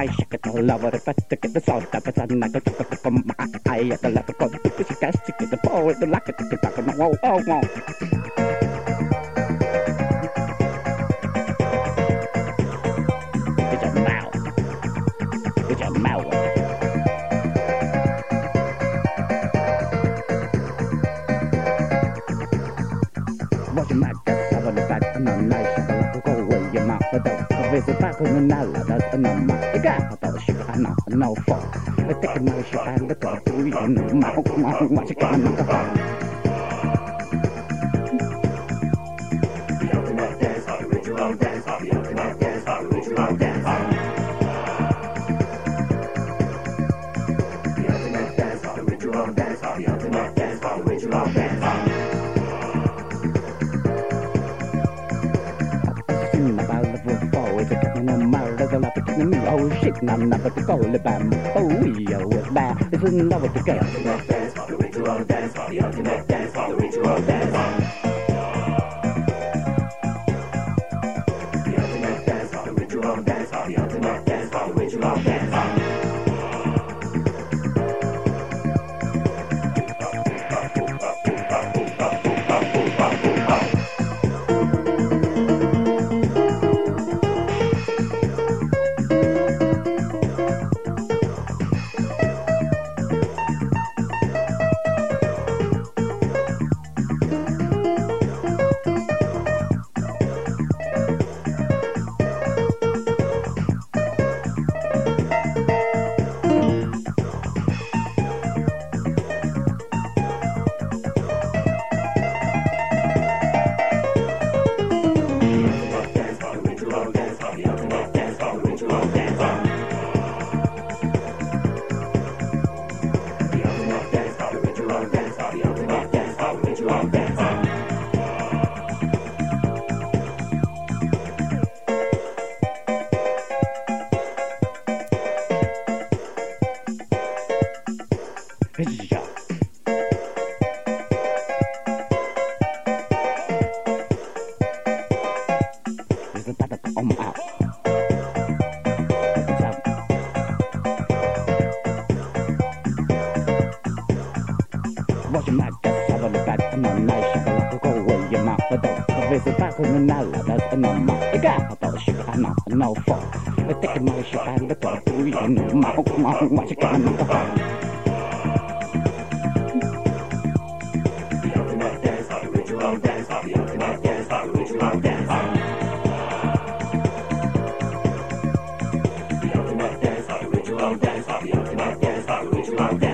He said, "Come my shake it, love it, but to get the salt up, it's at the left, because it's a gas to get the the lack of the talk, and oh, oh, oh. It's a mouth. It's a mouth. Watch my guts out of the back I'm nice. I like to go away your mouth. But don't visit back on the nala. That's a no fault. I take my shit and look up to you. Mouth, mouth, watch it coming. Singing a mile, there's a lot of getting me. Oh shit, now never to go the bam. Oh, we oh, it's bad. It's another to go. Yeah. Visit back on the a number. The guy I thought she I know, no fault. I take my shit and look up to you. Mouth, mouth, watch it coming. the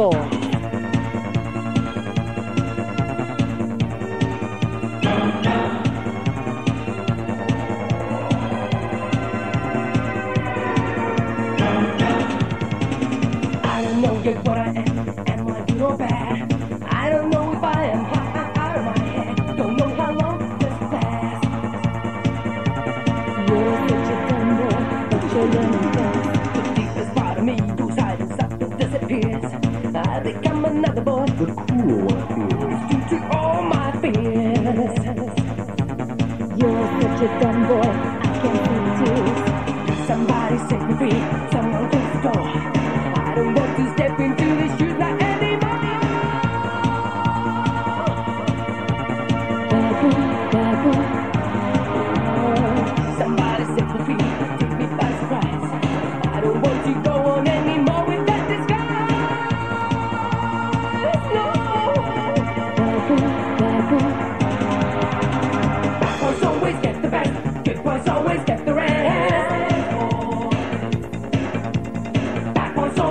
Bad become another boy. The cool one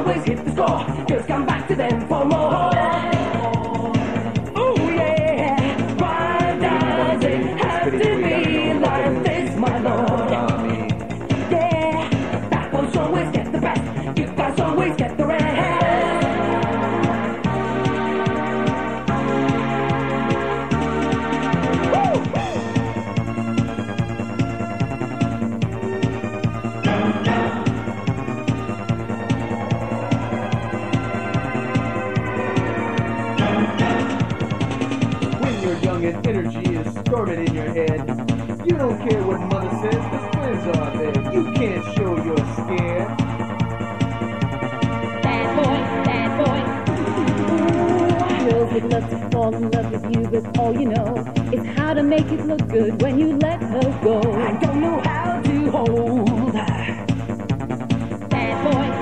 always hit the score. Girls come back to them for more. You don't care what mother says, cause twins are there. You can't show you're scared. Bad boy, bad boy. Girls would love to fall in love with you, but all you know is how to make it look good when you let her go. I don't know how to hold. Bad boy.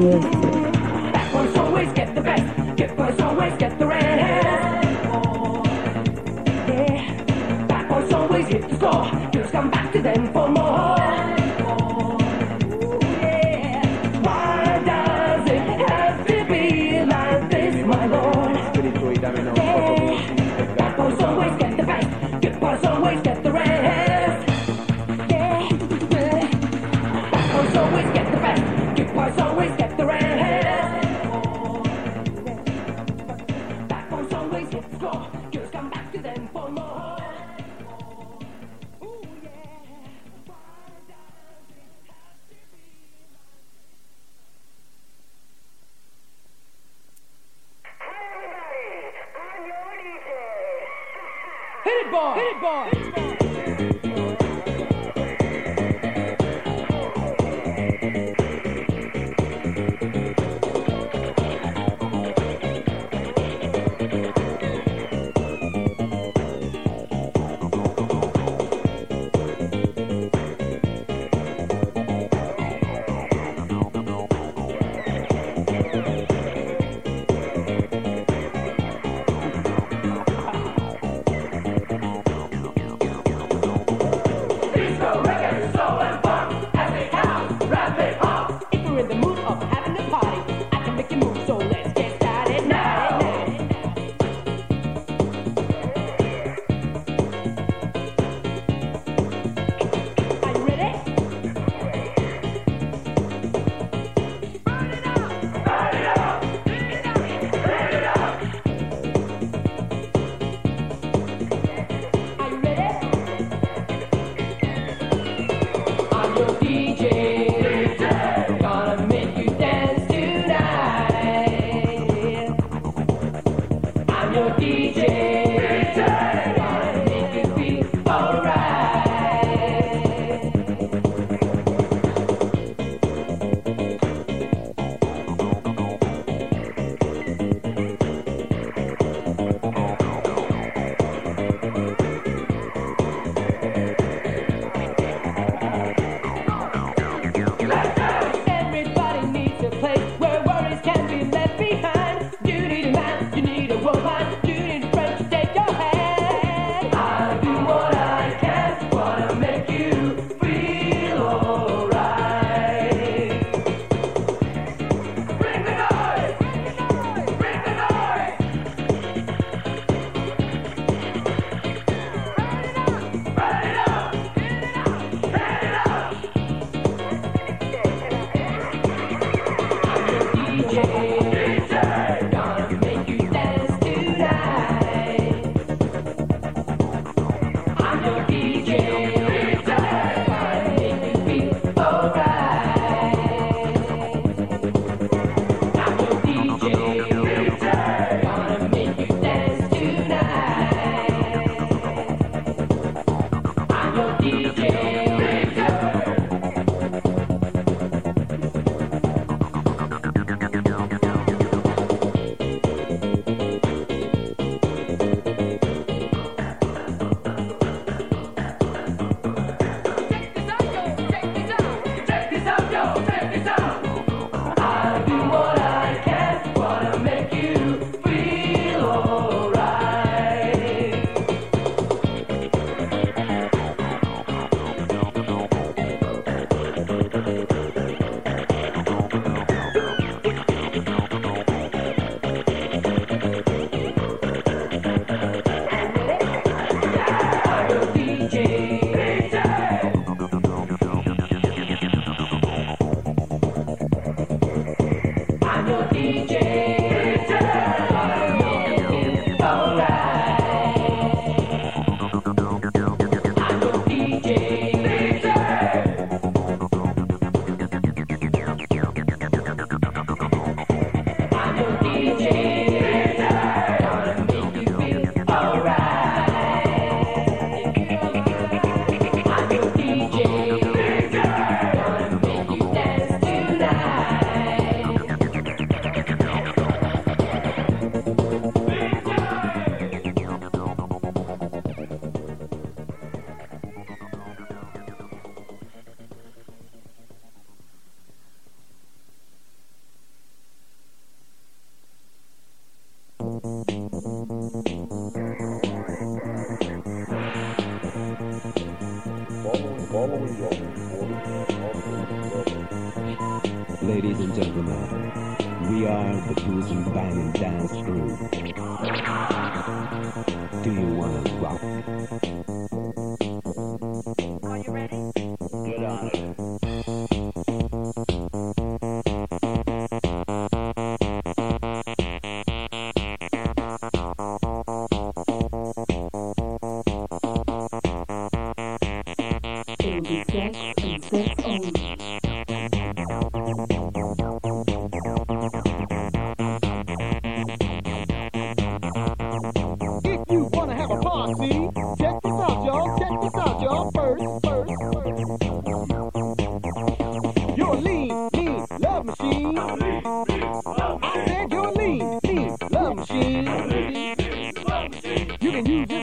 Yeah.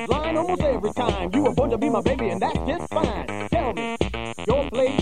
line almost every time. You were born to be my baby, and that's just fine. Tell me, your place.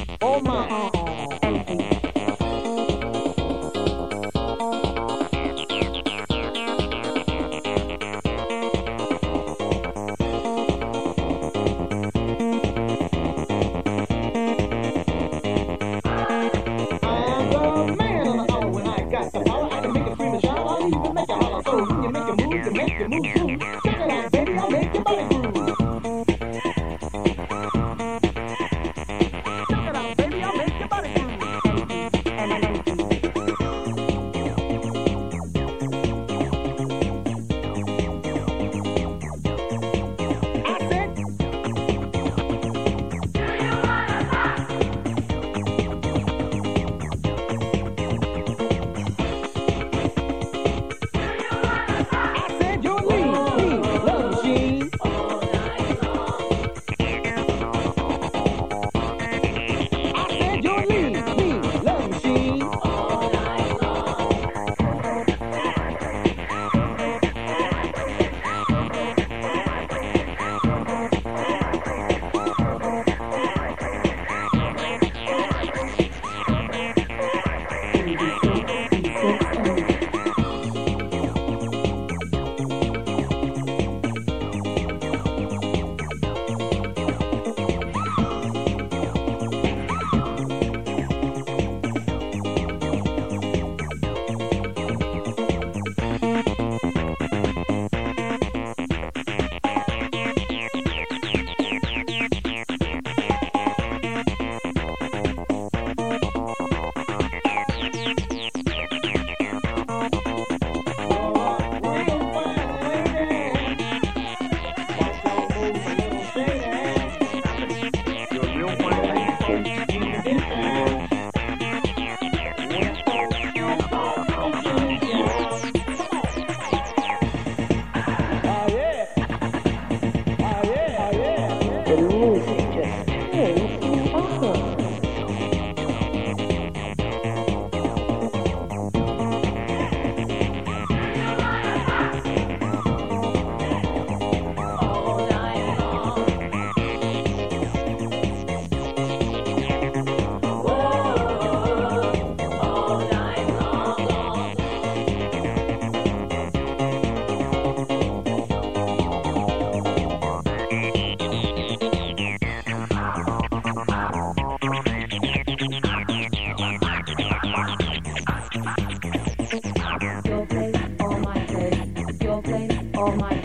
all my